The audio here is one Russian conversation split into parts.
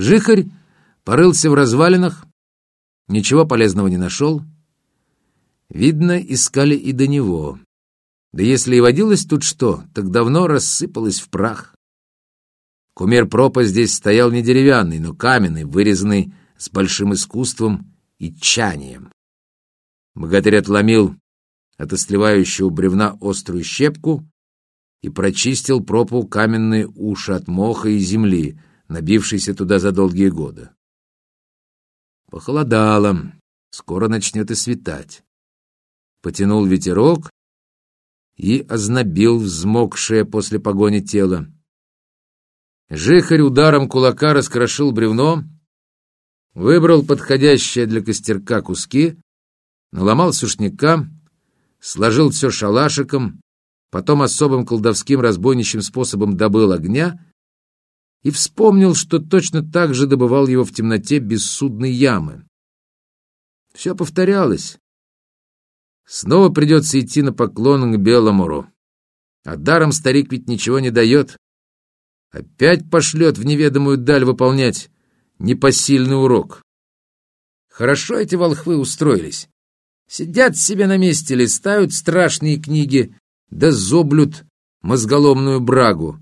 Жихарь порылся в развалинах, ничего полезного не нашел. Видно, искали и до него. Да если и водилось тут что, так давно рассыпалось в прах. Кумир Пропа здесь стоял не деревянный, но каменный, вырезанный с большим искусством и тчанием. Богатырь отломил от остливающего бревна острую щепку и прочистил пропу каменные уши от моха и земли, набившейся туда за долгие годы. Похолодало, скоро начнет и светать. Потянул ветерок и ознобил взмокшее после погони тело. Жихарь ударом кулака раскрошил бревно, выбрал подходящие для костерка куски, наломал сушняка, сложил все шалашиком, потом особым колдовским разбойничьим способом добыл огня и вспомнил, что точно так же добывал его в темноте бессудной ямы. Все повторялось. Снова придется идти на поклон к Беломору. А даром старик ведь ничего не дает. Опять пошлет в неведомую даль выполнять непосильный урок. Хорошо эти волхвы устроились. Сидят себе на месте, листают страшные книги, да зоблют мозголомную брагу.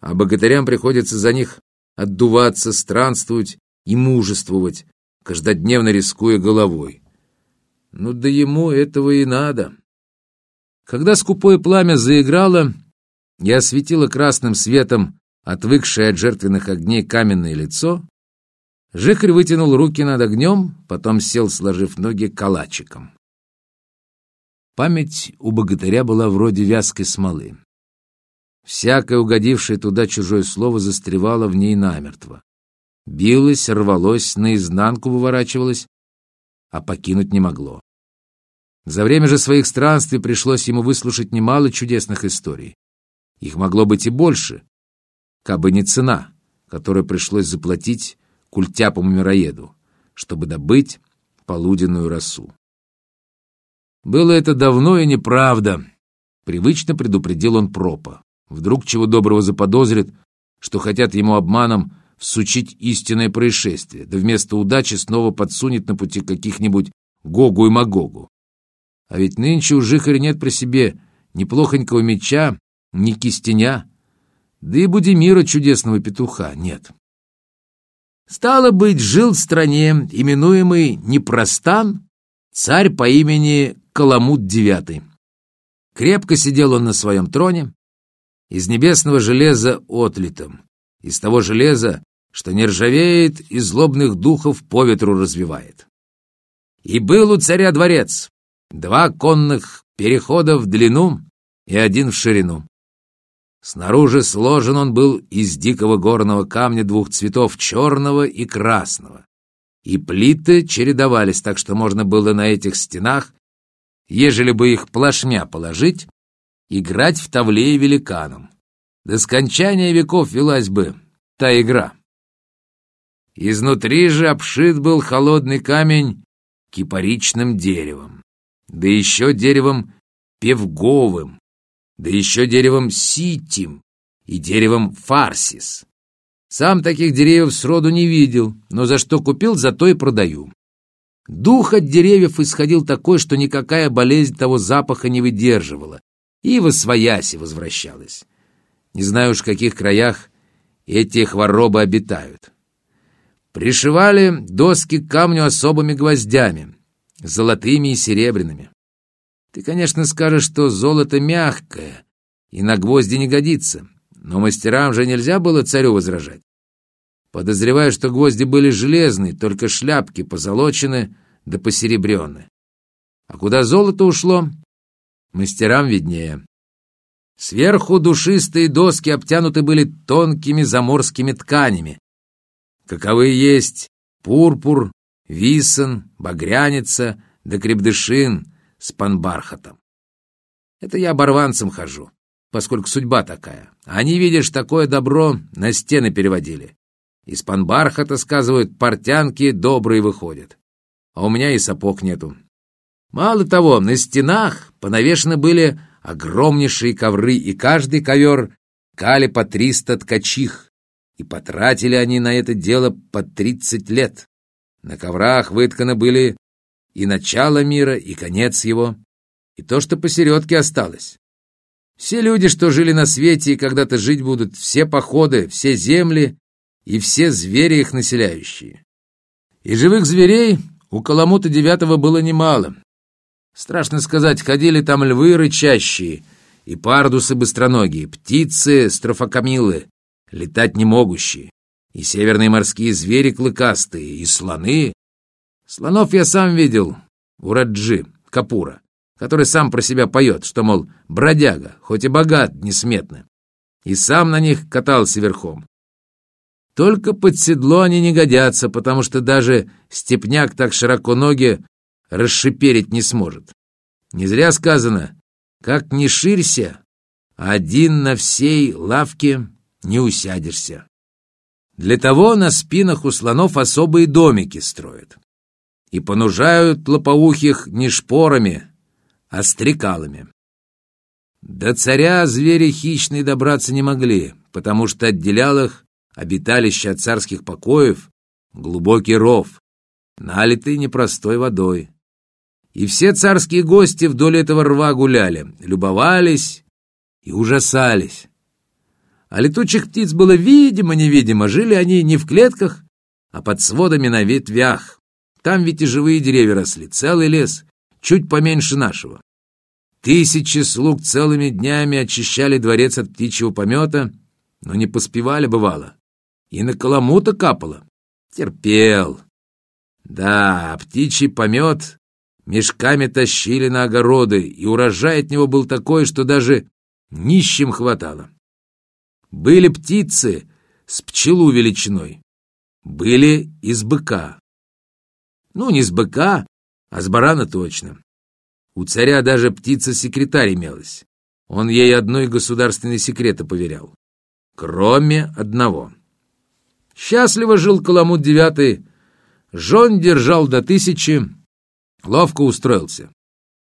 А богатырям приходится за них отдуваться, странствовать и мужествовать, каждодневно рискуя головой. Ну да ему этого и надо. Когда скупое пламя заиграло и осветило красным светом отвыкшее от жертвенных огней каменное лицо, Жихарь вытянул руки над огнем, потом сел, сложив ноги калачиком. Память у богатыря была вроде вязкой смолы. Всякое угодившее туда чужое слово застревало в ней намертво. Билось, рвалось, наизнанку выворачивалось, а покинуть не могло. За время же своих странствий пришлось ему выслушать немало чудесных историй. Их могло быть и больше, кабы не цена, которую пришлось заплатить культяпому-мироеду, чтобы добыть полуденную росу. Было это давно и неправда, привычно предупредил он пропа. Вдруг чего доброго заподозрит, что хотят ему обманом всучить истинное происшествие, да вместо удачи снова подсунет на пути каких-нибудь Гогу и Магогу. А ведь нынче у Жихаря нет при себе ни плохонького меча, ни кистеня, да и Будимира чудесного петуха нет. Стало быть, жил в стране, именуемый Непростан, царь по имени Каламут IX. Крепко сидел он на своем троне, из небесного железа отлитым, из того железа, что не ржавеет и злобных духов по ветру развивает. И был у царя дворец, два конных перехода в длину и один в ширину. Снаружи сложен он был из дикого горного камня двух цветов черного и красного. И плиты чередовались, так что можно было на этих стенах, ежели бы их плашмя положить, играть в тавле великаном. До скончания веков велась бы та игра. Изнутри же обшит был холодный камень кипаричным деревом, да еще деревом певговым, да еще деревом ситим и деревом фарсис. Сам таких деревьев сроду не видел, но за что купил, за то и продаю. Дух от деревьев исходил такой, что никакая болезнь того запаха не выдерживала, и в освояси возвращалась. Не знаю уж, в каких краях эти хворобы обитают. Пришивали доски к камню особыми гвоздями, золотыми и серебряными. Ты, конечно, скажешь, что золото мягкое и на гвозди не годится, но мастерам же нельзя было царю возражать. Подозреваю, что гвозди были железные, только шляпки позолочены да посеребрены. А куда золото ушло, мастерам виднее. Сверху душистые доски обтянуты были тонкими заморскими тканями. Каковы есть пурпур, висон, багряница да крепдышин — с панбархатом. Это я оборванцем хожу, поскольку судьба такая. Они, видишь, такое добро на стены переводили. Из панбархата, сказывают, портянки добрые выходят. А у меня и сапог нету. Мало того, на стенах понавешены были огромнейшие ковры, и каждый ковер кали по триста ткачих. И потратили они на это дело по тридцать лет. На коврах вытканы были и начало мира, и конец его, и то, что посередке осталось. Все люди, что жили на свете и когда-то жить будут, все походы, все земли и все звери их населяющие. И живых зверей у Каламута девятого было немало. Страшно сказать, ходили там львы рычащие и пардусы быстроногие, птицы строфокамилы, летать не могущие, и северные морские звери клыкастые, и слоны. Слонов я сам видел у Раджи, Капура, который сам про себя поет, что, мол, бродяга, хоть и богат несметно, и сам на них катался верхом. Только под седло они не годятся, потому что даже степняк так широко ноги расшиперить не сможет. Не зря сказано, как не ширься, один на всей лавке не усядешься. Для того на спинах у слонов особые домики строят. И понужают лопоухих не шпорами, а стрекалами. До царя звери хищные добраться не могли, потому что отделял их обиталище от царских покоев глубокий ров, налитый непростой водой. И все царские гости вдоль этого рва гуляли, любовались и ужасались. А летучих птиц было видимо-невидимо, жили они не в клетках, а под сводами на ветвях. Там ведь и живые деревья росли, целый лес, чуть поменьше нашего. Тысячи слуг целыми днями очищали дворец от птичьего помета, но не поспевали, бывало. И на коломута капало. Терпел. Да, птичий помет мешками тащили на огороды, и урожай от него был такой, что даже нищим хватало. Были птицы с пчелу величиной, были из быка. Ну, не с быка, а с барана точно. У царя даже птица-секретарь имелась. Он ей одной государственной секреты поверял. Кроме одного. Счастливо жил Каламут девятый, жен держал до тысячи, ловко устроился.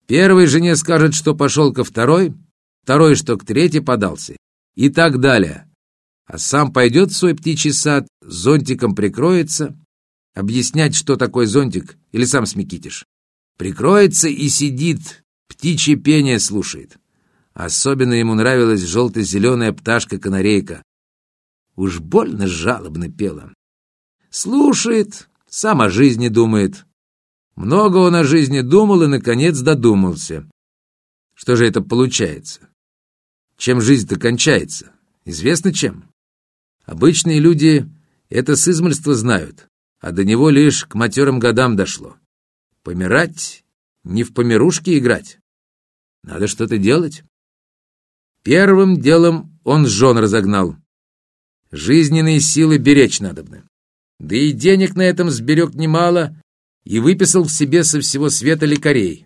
Первой жене скажет, что пошел ко второй, второй, что к третьей подался и так далее. А сам пойдет в свой птичий сад, зонтиком прикроется, объяснять, что такое зонтик, или сам смекитишь. Прикроется и сидит, птичье пение слушает. Особенно ему нравилась желто-зеленая пташка-канарейка. Уж больно жалобно пела. Слушает, сам о жизни думает. Много он о жизни думал и, наконец, додумался. Что же это получается? Чем жизнь-то кончается? Известно чем? Обычные люди это с измольства знают, а до него лишь к матерым годам дошло. Помирать, не в помирушки играть. Надо что-то делать. Первым делом он жен разогнал. Жизненные силы беречь надобно. Да и денег на этом сберег немало и выписал в себе со всего света лекарей.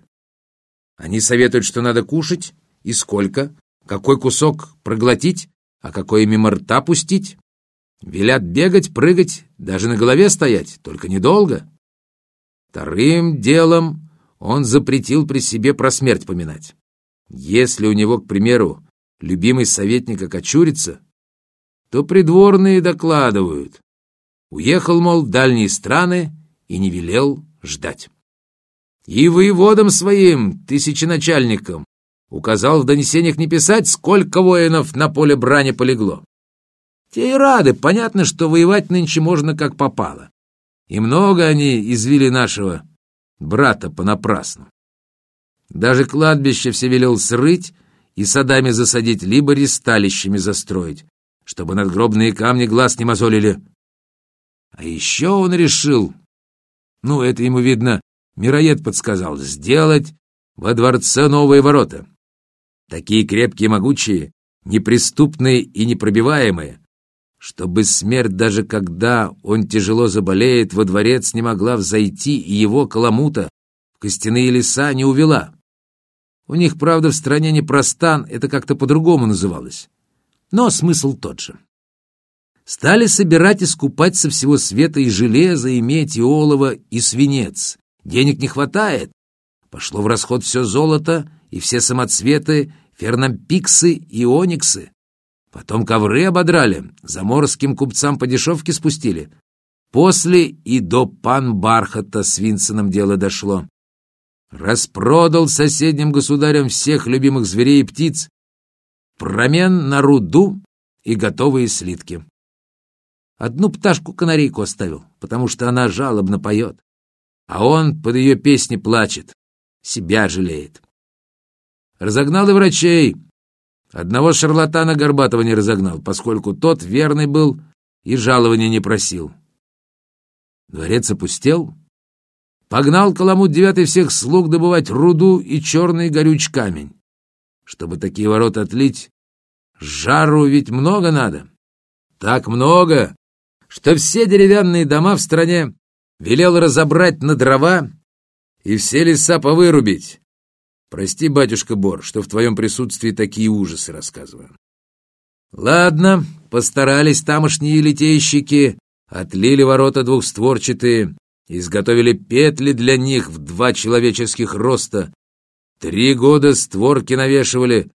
Они советуют, что надо кушать и сколько, какой кусок проглотить, а какой мимо рта пустить. Велят бегать, прыгать, даже на голове стоять, только недолго. Вторым делом он запретил при себе про смерть поминать. Если у него, к примеру, любимый советник окочурится, то придворные докладывают. Уехал, мол, в дальние страны и не велел ждать. И воеводам своим, тысяченачальникам, Указал в донесениях не писать, сколько воинов на поле брани полегло. Те и рады, понятно, что воевать нынче можно как попало. И много они извели нашего брата понапрасну. Даже кладбище все велел срыть и садами засадить, либо ресталищами застроить, чтобы надгробные камни глаз не мозолили. А еще он решил, ну, это ему, видно, мироед подсказал, сделать во дворце новые ворота. Такие крепкие, могучие, неприступные и непробиваемые, чтобы смерть, даже когда он тяжело заболеет, во дворец не могла взойти и его каламута в костяные леса не увела. У них, правда, в стране не простан, это как-то по-другому называлось. Но смысл тот же. Стали собирать и скупать со всего света и железо, и медь, и олово, и свинец. Денег не хватает. Пошло в расход все золото, и все самоцветы, фернампиксы и ониксы. Потом ковры ободрали, заморским купцам по дешевке спустили. После и до пан Бархата с Винсеном дело дошло. Распродал соседним государям всех любимых зверей и птиц, промен на руду и готовые слитки. Одну пташку-канарейку оставил, потому что она жалобно поет, а он под ее песни плачет, себя жалеет. Разогнал и врачей. Одного шарлатана Горбатова не разогнал, поскольку тот верный был и жалования не просил. Дворец опустел. Погнал Каламут девятый всех слуг добывать руду и черный горюч камень. Чтобы такие ворота отлить, жару ведь много надо. Так много, что все деревянные дома в стране велел разобрать на дрова и все леса повырубить. Прости, батюшка Бор, что в твоем присутствии такие ужасы рассказываю. Ладно, постарались тамошние литейщики, отлили ворота двухстворчатые, изготовили петли для них в два человеческих роста. Три года створки навешивали,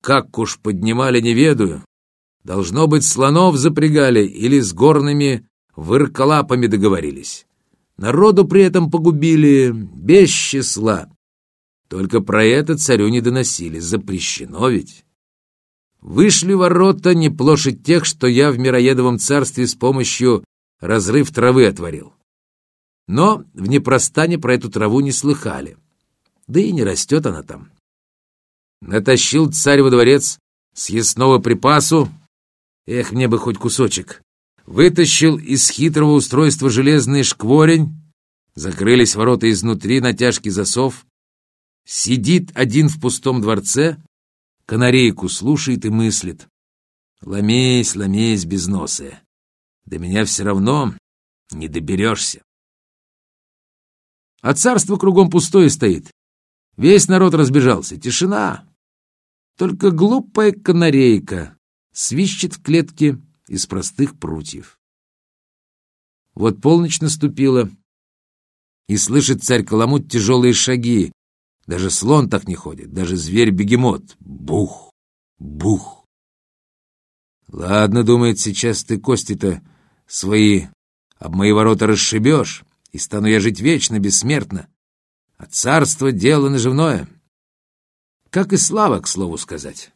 как уж поднимали, не ведаю. Должно быть, слонов запрягали или с горными вырколапами договорились. Народу при этом погубили без числа. Только про это царю не доносили, запрещено ведь. Вышли ворота не площадь тех, что я в Мироедовом царстве с помощью разрыв травы отворил. Но в Непростане про эту траву не слыхали. Да и не растет она там. Натащил царь во дворец съестного припасу. Эх, мне бы хоть кусочек. Вытащил из хитрого устройства железный шкворень. Закрылись ворота изнутри на тяжкий засов. Сидит один в пустом дворце, канарейку слушает и мыслит. Ломись, ломись, безносая. До меня все равно не доберешься. А царство кругом пустое стоит. Весь народ разбежался. Тишина. Только глупая канарейка свищет в клетке из простых прутьев. Вот полночь наступила, и слышит царь Каламут тяжелые шаги, даже слон так не ходит, даже зверь-бегемот. Бух, бух. Ладно, думает, сейчас ты кости-то свои об мои ворота расшибешь, и стану я жить вечно, бессмертно. А царство — дело наживное. Как и слава, к слову сказать.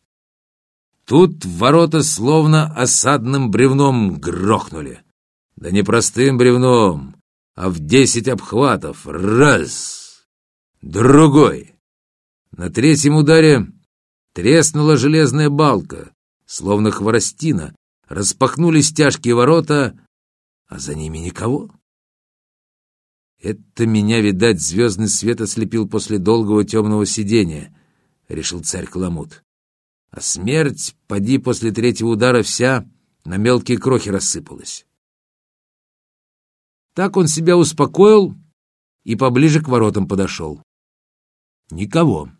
Тут ворота словно осадным бревном грохнули. Да не простым бревном, а в десять обхватов. Раз! Другой. На третьем ударе треснула железная балка, словно хворостина, распахнулись тяжкие ворота, а за ними никого. Это меня, видать, звездный свет ослепил после долгого темного сидения, — решил царь Каламут. А смерть, поди после третьего удара, вся на мелкие крохи рассыпалась. Так он себя успокоил и поближе к воротам подошел. Никого.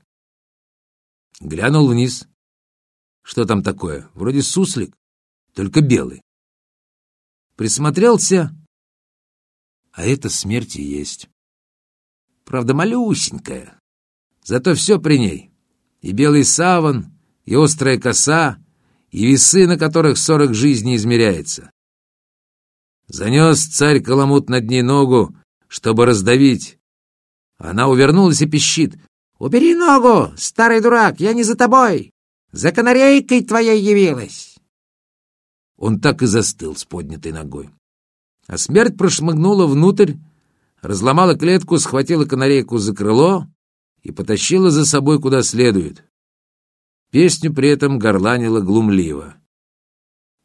Глянул вниз. Что там такое? Вроде суслик, только белый. Присмотрелся, а это смерть и есть. Правда, малюсенькая. Зато все при ней. И белый саван, и острая коса, и весы, на которых сорок жизней измеряется. Занес царь Каламут над ней ногу, чтобы раздавить. Она увернулась и пищит. «Убери ногу, старый дурак, я не за тобой! За канарейкой твоей явилась!» Он так и застыл с поднятой ногой. А смерть прошмыгнула внутрь, разломала клетку, схватила канарейку за крыло и потащила за собой куда следует. Песню при этом горланила глумливо.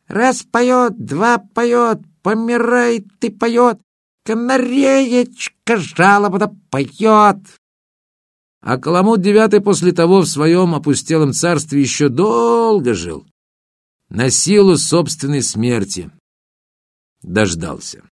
«Раз поет, два поет, помирай ты поет, канареечка жалобно поет!» А Каламут девятый после того в своем опустелом царстве еще долго жил. На силу собственной смерти. Дождался.